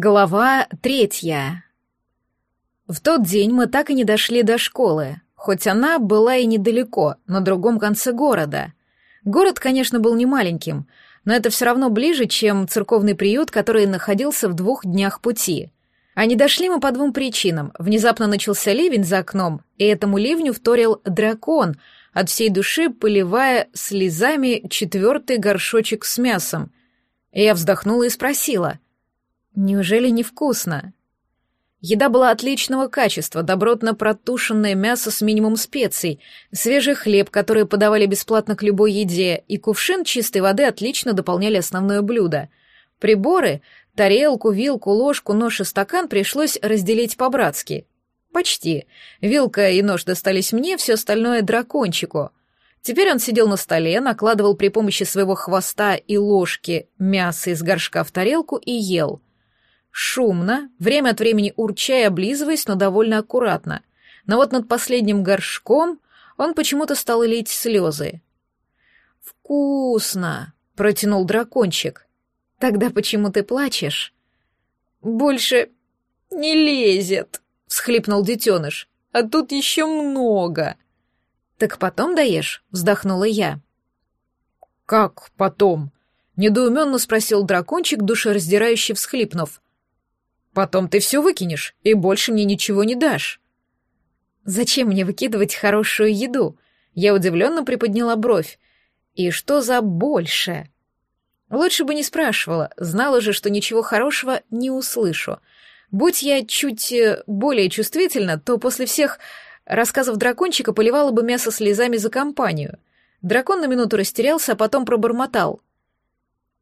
Глава третья. В тот день мы так и не дошли до школы, хоть она была и недалеко, на другом конце города. Город, конечно, был не маленьким, но это все равно ближе, чем церковный приют, который находился в двух днях пути. А не дошли мы по двум причинам. Внезапно начался ливень за окном, и этому ливню вторил дракон, от всей души поливая слезами четвертый горшочек с мясом. Я вздохнула и спросила — Неужели невкусно? Еда была отличного качества, добротно протушенное мясо с минимум специй, свежий хлеб, который подавали бесплатно к любой еде, и кувшин чистой воды отлично дополняли основное блюдо. Приборы, тарелку, вилку, ложку, нож и стакан пришлось разделить по-братски. Почти. Вилка и нож достались мне, все остальное — дракончику. Теперь он сидел на столе, накладывал при помощи своего хвоста и ложки мясо из горшка в тарелку и ел — шумно, время от времени урча и облизываясь, но довольно аккуратно. Но вот над последним горшком он почему-то стал лить слезы. «Вкусно!» — протянул дракончик. «Тогда почему ты плачешь?» «Больше не лезет!» — всхлипнул детеныш. «А тут еще много!» «Так потом даешь?» — вздохнула я. «Как потом?» — недоуменно спросил дракончик, душераздирающе всхлипнув. Потом ты все выкинешь и больше мне ничего не дашь. Зачем мне выкидывать хорошую еду? Я удивленно приподняла бровь. И что за больше? Лучше бы не спрашивала, знала же, что ничего хорошего не услышу. Будь я чуть э, более чувствительна, то после всех рассказов дракончика поливала бы мясо слезами за компанию. Дракон на минуту растерялся, а потом пробормотал.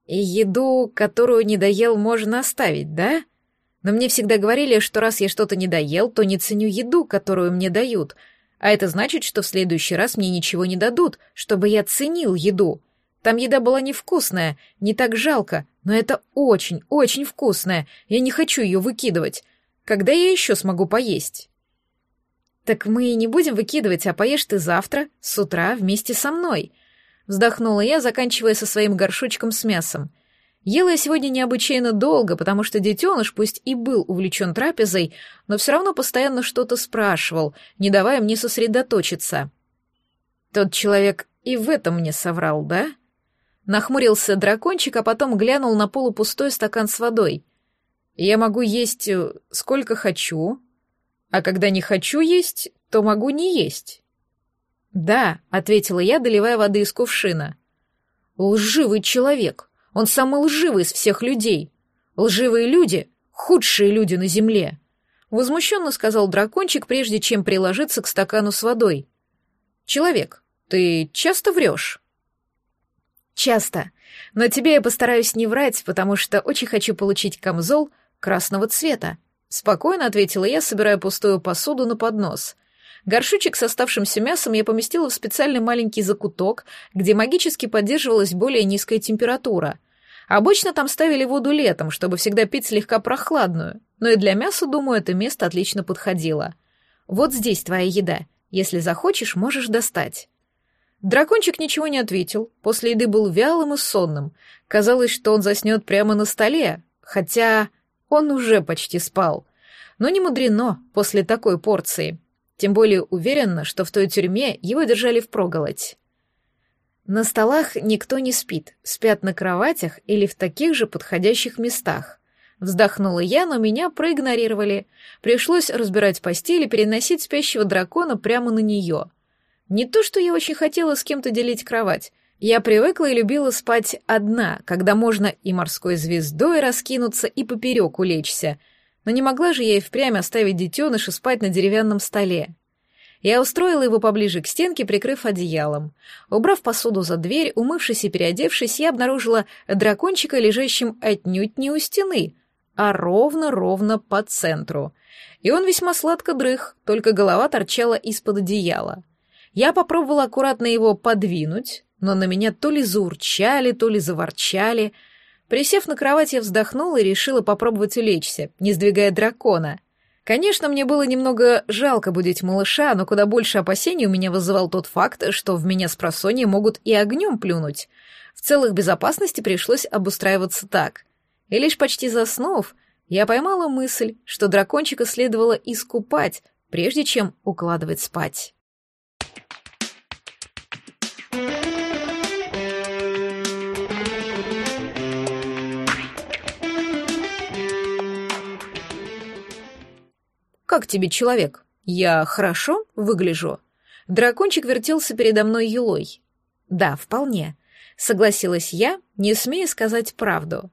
«Еду, которую не доел, можно оставить, да?» Но мне всегда говорили, что раз я что-то не доел, то не ценю еду, которую мне дают. А это значит, что в следующий раз мне ничего не дадут, чтобы я ценил еду. Там еда была невкусная, не так жалко, но это очень, очень вкусная. Я не хочу ее выкидывать. Когда я еще смогу поесть? Так мы и не будем выкидывать, а поешь ты завтра, с утра, вместе со мной. Вздохнула я, заканчивая со своим горшочком с мясом — Ела я сегодня необычайно долго, потому что детеныш, пусть и был увлечен трапезой, но все равно постоянно что-то спрашивал, не давая мне сосредоточиться. Тот человек и в этом мне соврал, да? Нахмурился дракончик, а потом глянул на полупустой стакан с водой. Я могу есть э, сколько хочу, а когда не хочу есть, то могу не есть. «Да», — ответила я, доливая воды из кувшина. «Лживый человек!» Он самый лживый из всех людей. Лживые люди — худшие люди на земле. Возмущенно сказал дракончик, прежде чем приложиться к стакану с водой. Человек, ты часто врешь? Часто. Но тебе я постараюсь не врать, потому что очень хочу получить камзол красного цвета. Спокойно ответила я, собирая пустую посуду на поднос — Горшочек с оставшимся мясом я поместила в специальный маленький закуток, где магически поддерживалась более низкая температура. Обычно там ставили воду летом, чтобы всегда пить слегка прохладную, но и для мяса, думаю, это место отлично подходило. Вот здесь твоя еда. Если захочешь, можешь достать. Дракончик ничего не ответил, после еды был вялым и сонным. Казалось, что он заснет прямо на столе, хотя он уже почти спал. Но не мудрено после такой порции. Тем более уверенно, что в той тюрьме его держали впроголодь. На столах никто не спит, спят на кроватях или в таких же подходящих местах. Вздохнула я, но меня проигнорировали. Пришлось разбирать постель и переносить спящего дракона прямо на нее. Не то, что я очень хотела с кем-то делить кровать. Я привыкла и любила спать одна, когда можно и морской звездой раскинуться, и поперек улечься. Но не могла же я и впрямь оставить детеныша спать на деревянном столе. Я устроила его поближе к стенке, прикрыв одеялом. Убрав посуду за дверь, умывшись и переодевшись, я обнаружила дракончика, лежащим отнюдь не у стены, а ровно-ровно по центру. И он весьма сладко дрых, только голова торчала из-под одеяла. Я попробовала аккуратно его подвинуть, но на меня то ли заурчали, то ли заворчали. Присев на кровать, я вздохнула и решила попробовать улечься, не сдвигая дракона. Конечно, мне было немного жалко будить малыша, но куда больше опасений у меня вызывал тот факт, что в меня с просонья могут и огнем плюнуть. В целых безопасности пришлось обустраиваться так. И лишь почти заснув, я поймала мысль, что дракончика следовало искупать, прежде чем укладывать спать. «Как тебе, человек? Я хорошо выгляжу?» Дракончик вертелся передо мной елой. «Да, вполне», — согласилась я, не смея сказать правду.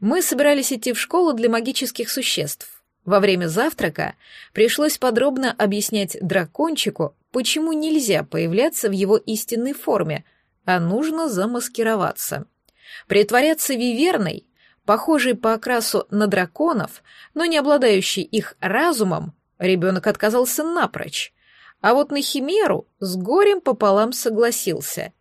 Мы собирались идти в школу для магических существ. Во время завтрака пришлось подробно объяснять дракончику, почему нельзя появляться в его истинной форме, а нужно замаскироваться. Притворяться виверной похожий по окрасу на драконов, но не обладающий их разумом, ребенок отказался напрочь. А вот на химеру с горем пополам согласился.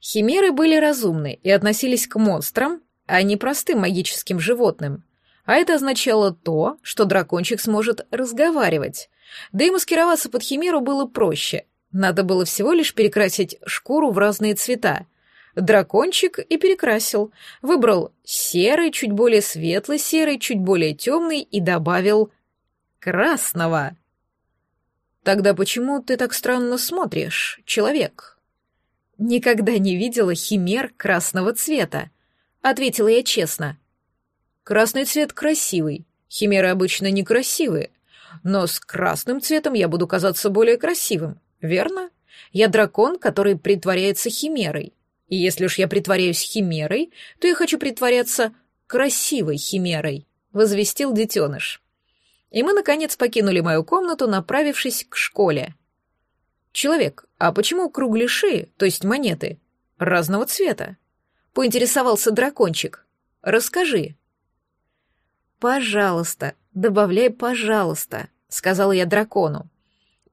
Химеры были разумны и относились к монстрам, а не простым магическим животным. А это означало то, что дракончик сможет разговаривать. Да и маскироваться под химеру было проще. Надо было всего лишь перекрасить шкуру в разные цвета, Дракончик и перекрасил. Выбрал серый, чуть более светлый серый чуть более темный и добавил красного. «Тогда почему ты так странно смотришь, человек?» «Никогда не видела химер красного цвета», — ответила я честно. «Красный цвет красивый, химеры обычно некрасивые, но с красным цветом я буду казаться более красивым, верно? Я дракон, который притворяется химерой». И если уж я притворяюсь химерой, то я хочу притворяться красивой химерой», — возвестил детеныш. И мы, наконец, покинули мою комнату, направившись к школе. «Человек, а почему кругляши, то есть монеты, разного цвета?» — поинтересовался дракончик. «Расскажи». «Пожалуйста, добавляй «пожалуйста», — сказала я дракону.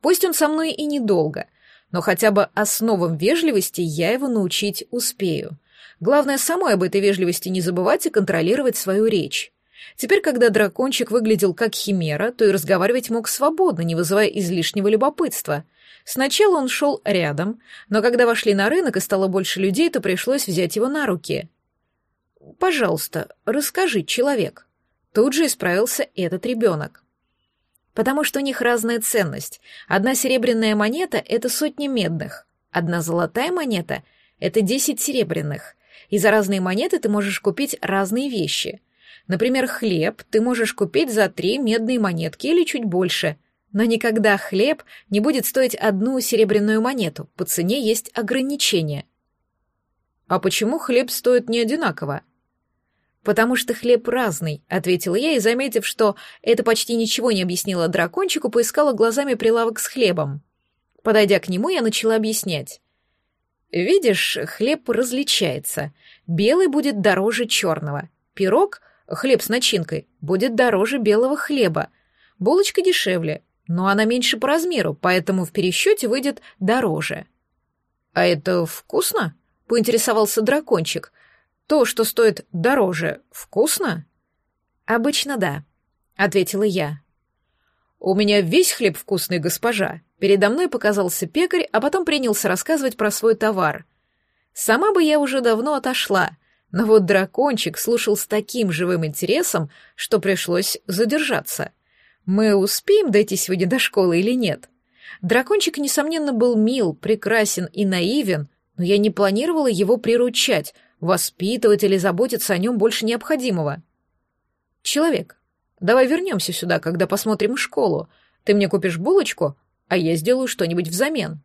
«Пусть он со мной и недолго, но хотя бы основам вежливости я его научить успею. Главное, самой об этой вежливости не забывать и контролировать свою речь. Теперь, когда дракончик выглядел как химера, то и разговаривать мог свободно, не вызывая излишнего любопытства. Сначала он шел рядом, но когда вошли на рынок и стало больше людей, то пришлось взять его на руки. «Пожалуйста, расскажи, человек». Тут же исправился этот ребенок потому что у них разная ценность. Одна серебряная монета — это сотни медных, одна золотая монета — это десять серебряных. И за разные монеты ты можешь купить разные вещи. Например, хлеб ты можешь купить за три медные монетки или чуть больше. Но никогда хлеб не будет стоить одну серебряную монету, по цене есть ограничения. А почему хлеб стоит не одинаково? потому что хлеб разный», — ответила я, и, заметив, что это почти ничего не объяснило дракончику, поискала глазами прилавок с хлебом. Подойдя к нему, я начала объяснять. «Видишь, хлеб различается. Белый будет дороже черного. Пирог, хлеб с начинкой, будет дороже белого хлеба. Булочка дешевле, но она меньше по размеру, поэтому в пересчете выйдет дороже». «А это вкусно?» — поинтересовался дракончик — то, что стоит дороже, вкусно?» «Обычно да», — ответила я. «У меня весь хлеб вкусный, госпожа». Передо мной показался пекарь, а потом принялся рассказывать про свой товар. Сама бы я уже давно отошла, но вот дракончик слушал с таким живым интересом, что пришлось задержаться. Мы успеем дойти сегодня до школы или нет? Дракончик, несомненно, был мил, прекрасен и наивен, но я не планировала его приручать — воспитывать или заботиться о нем больше необходимого. Человек, давай вернемся сюда, когда посмотрим школу. Ты мне купишь булочку, а я сделаю что-нибудь взамен.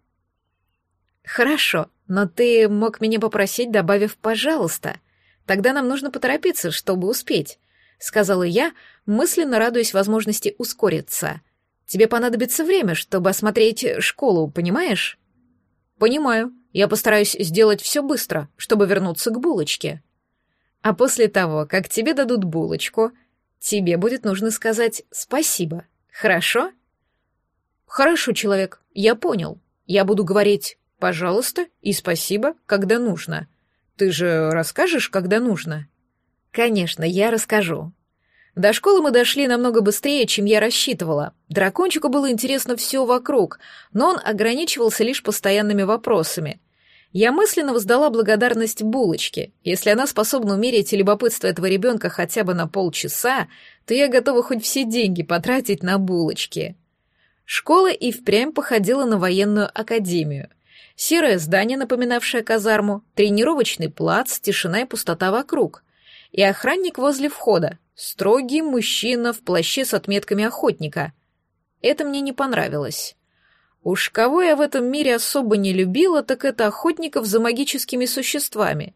Хорошо, но ты мог меня попросить, добавив «пожалуйста». Тогда нам нужно поторопиться, чтобы успеть, сказала я, мысленно радуясь возможности ускориться. Тебе понадобится время, чтобы осмотреть школу, понимаешь? Понимаю, я постараюсь сделать все быстро, чтобы вернуться к булочке. А после того, как тебе дадут булочку, тебе будет нужно сказать «спасибо», хорошо?» «Хорошо, человек, я понял. Я буду говорить «пожалуйста» и «спасибо», когда нужно. Ты же расскажешь, когда нужно?» «Конечно, я расскажу», до школы мы дошли намного быстрее, чем я рассчитывала. Дракончику было интересно все вокруг, но он ограничивался лишь постоянными вопросами. Я мысленно воздала благодарность булочке. Если она способна умерить любопытство этого ребенка хотя бы на полчаса, то я готова хоть все деньги потратить на булочки. Школа и впрямь походила на военную академию. Серое здание, напоминавшее казарму, тренировочный плац, тишина и пустота вокруг. И охранник возле входа, строгий мужчина в плаще с отметками охотника. Это мне не понравилось. Уж кого я в этом мире особо не любила, так это охотников за магическими существами.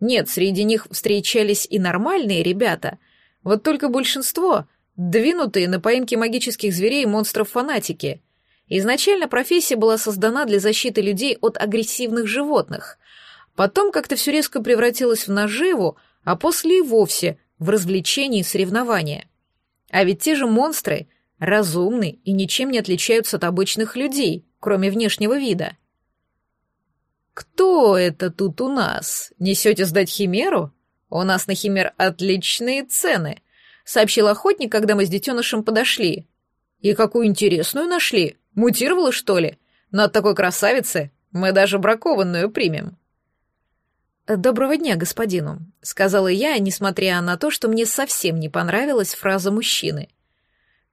Нет, среди них встречались и нормальные ребята, вот только большинство — двинутые на поимки магических зверей и монстров фанатики. Изначально профессия была создана для защиты людей от агрессивных животных. Потом как-то все резко превратилось в наживу, а после и вовсе в развлечение и соревнования. А ведь те же монстры — разумны и ничем не отличаются от обычных людей, кроме внешнего вида. «Кто это тут у нас? Несете сдать химеру? У нас на химер отличные цены», — сообщил охотник, когда мы с детенышем подошли. «И какую интересную нашли? Мутировала, что ли? Но от такой красавицы мы даже бракованную примем». «Доброго дня, господину», — сказала я, несмотря на то, что мне совсем не понравилась фраза мужчины —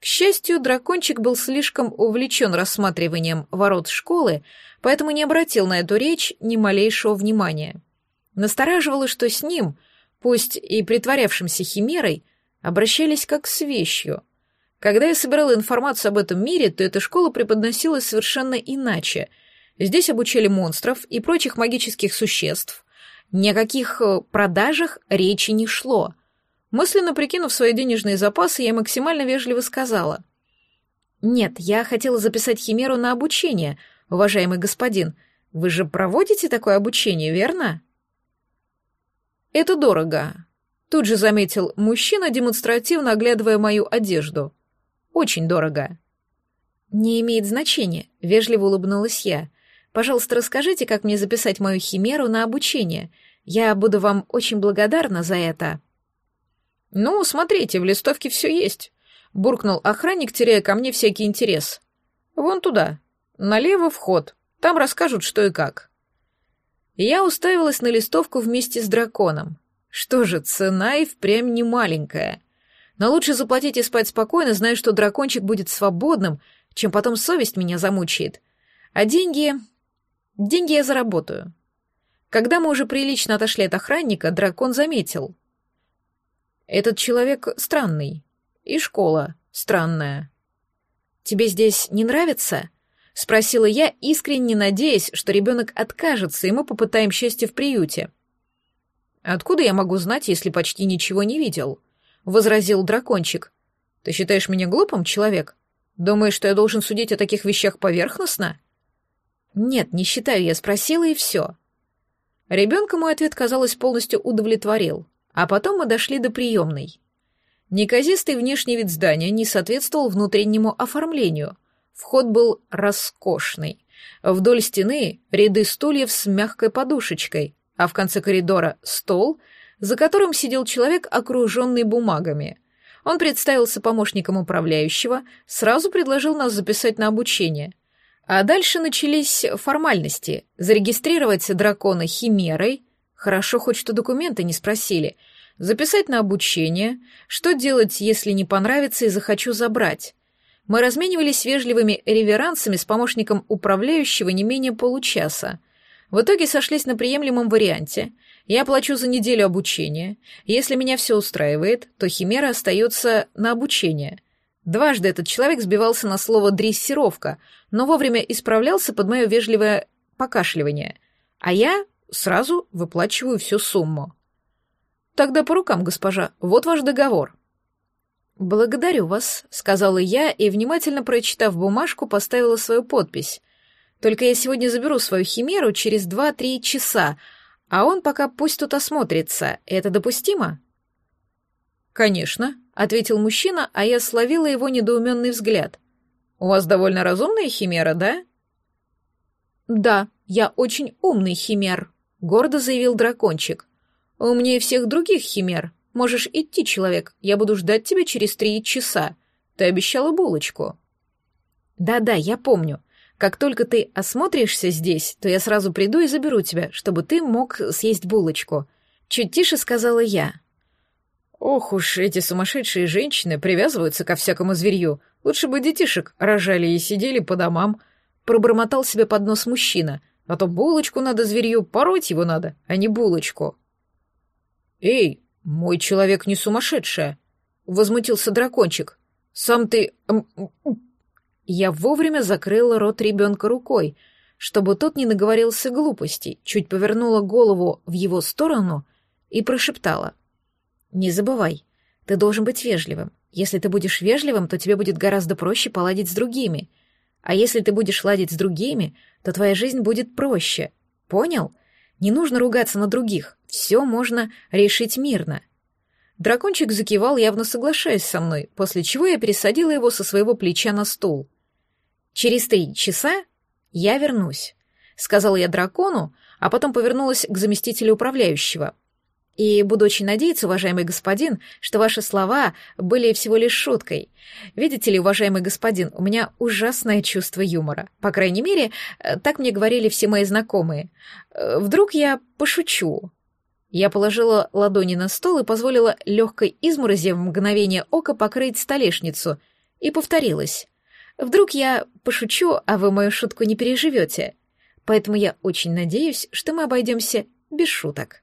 К счастью, дракончик был слишком увлечен рассматриванием ворот школы, поэтому не обратил на эту речь ни малейшего внимания. Настораживало, что с ним, пусть и притворявшимся химерой, обращались как с вещью. Когда я собирала информацию об этом мире, то эта школа преподносилась совершенно иначе. Здесь обучали монстров и прочих магических существ. Ни о каких э, продажах речи не шло — Мысленно прикинув свои денежные запасы, я максимально вежливо сказала. «Нет, я хотела записать Химеру на обучение, уважаемый господин. Вы же проводите такое обучение, верно?» «Это дорого», — тут же заметил мужчина, демонстративно оглядывая мою одежду. «Очень дорого». «Не имеет значения», — вежливо улыбнулась я. «Пожалуйста, расскажите, как мне записать мою Химеру на обучение. Я буду вам очень благодарна за это». «Ну, смотрите, в листовке все есть», — буркнул охранник, теряя ко мне всякий интерес. «Вон туда. Налево вход. Там расскажут, что и как». Я уставилась на листовку вместе с драконом. Что же, цена и впрямь не маленькая. Но лучше заплатить и спать спокойно, зная, что дракончик будет свободным, чем потом совесть меня замучает. А деньги... Деньги я заработаю. Когда мы уже прилично отошли от охранника, дракон заметил. Этот человек странный. И школа странная. Тебе здесь не нравится? спросила я, искренне надеясь, что ребенок откажется, и мы попытаем счастье в приюте. Откуда я могу знать, если почти ничего не видел? возразил дракончик. Ты считаешь меня глупым, человек? Думаешь, что я должен судить о таких вещах поверхностно? Нет, не считаю, я спросила и все. Ребенка мой ответ, казалось, полностью удовлетворил. А потом мы дошли до приемной. Неказистый внешний вид здания не соответствовал внутреннему оформлению. Вход был роскошный. Вдоль стены ряды стульев с мягкой подушечкой, а в конце коридора стол, за которым сидел человек, окруженный бумагами. Он представился помощником управляющего, сразу предложил нас записать на обучение. А дальше начались формальности. Зарегистрировать дракона химерой — Хорошо, хоть что документы не спросили. Записать на обучение. Что делать, если не понравится и захочу забрать? Мы разменивались вежливыми реверансами с помощником управляющего не менее получаса. В итоге сошлись на приемлемом варианте. Я плачу за неделю обучения. Если меня все устраивает, то Химера остается на обучение. Дважды этот человек сбивался на слово «дрессировка», но вовремя исправлялся под мое вежливое покашливание. А я сразу выплачиваю всю сумму. Тогда по рукам, госпожа, вот ваш договор. Благодарю вас, сказала я и, внимательно прочитав бумажку, поставила свою подпись. Только я сегодня заберу свою химеру через два-три часа, а он пока пусть тут осмотрится. Это допустимо? Конечно, ответил мужчина, а я словила его недоуменный взгляд. У вас довольно разумная химера, да? Да, я очень умный химер. Гордо заявил дракончик. «А «Умнее всех других, Химер. Можешь идти, человек. Я буду ждать тебя через три часа. Ты обещала булочку». «Да-да, я помню. Как только ты осмотришься здесь, то я сразу приду и заберу тебя, чтобы ты мог съесть булочку». Чуть тише сказала я. «Ох уж, эти сумасшедшие женщины привязываются ко всякому зверью. Лучше бы детишек рожали и сидели по домам», — пробормотал себе под нос мужчина — а то булочку надо зверью, пороть его надо, а не булочку. «Эй, мой человек не сумасшедшая!» — возмутился дракончик. «Сам ты...» Я вовремя закрыла рот ребенка рукой, чтобы тот не наговорился глупостей, чуть повернула голову в его сторону и прошептала. «Не забывай, ты должен быть вежливым. Если ты будешь вежливым, то тебе будет гораздо проще поладить с другими». А если ты будешь ладить с другими, то твоя жизнь будет проще. Понял? Не нужно ругаться на других. Все можно решить мирно. Дракончик закивал, явно соглашаясь со мной, после чего я пересадила его со своего плеча на стул. «Через три часа я вернусь», — сказала я дракону, а потом повернулась к заместителю управляющего. И, буду очень надеяться, уважаемый господин, что ваши слова были всего лишь шуткой. Видите ли, уважаемый господин, у меня ужасное чувство юмора. По крайней мере, э, так мне говорили все мои знакомые. Э, вдруг я пошучу. Я положила ладони на стол и позволила легкой изморози в мгновение ока покрыть столешницу. И повторилась. Вдруг я пошучу, а вы мою шутку не переживете. Поэтому я очень надеюсь, что мы обойдемся без шуток.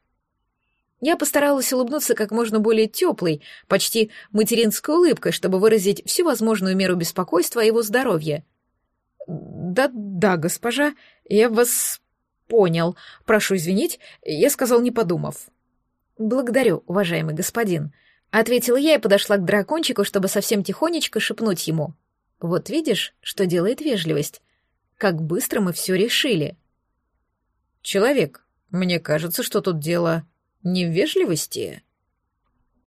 Я постаралась улыбнуться как можно более теплой, почти материнской улыбкой, чтобы выразить всю возможную меру беспокойства о его здоровье. «Да-да, госпожа, я вас понял. Прошу извинить, я сказал, не подумав». «Благодарю, уважаемый господин», — ответила я и подошла к дракончику, чтобы совсем тихонечко шепнуть ему. «Вот видишь, что делает вежливость. Как быстро мы все решили». «Человек, мне кажется, что тут дело...» не в вежливости.